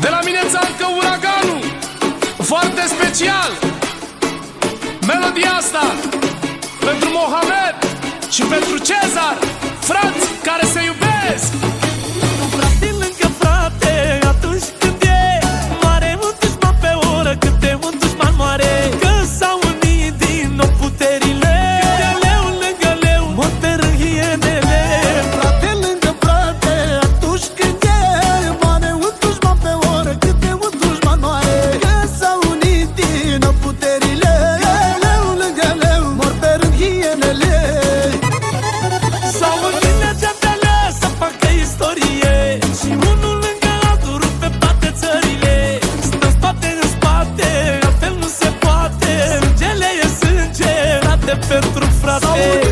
De la mine înțalcă uraganul Foarte special. Melodia asta Pentru Mohamed Și pentru Cezar Frate. yeah.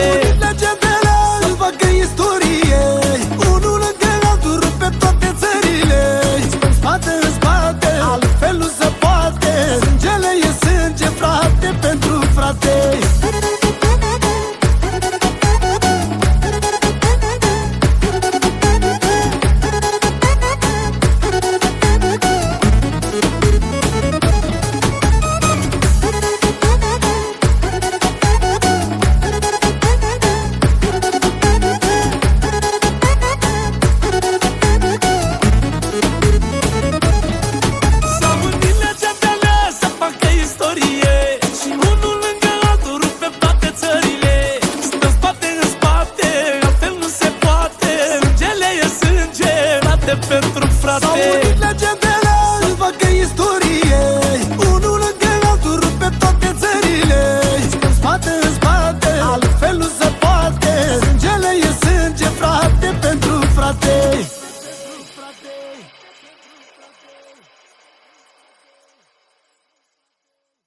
yeah. noapte S-au murit legendele, îți fac istorie.